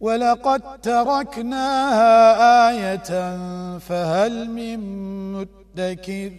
ولقد تركناها آية فهل من مدكر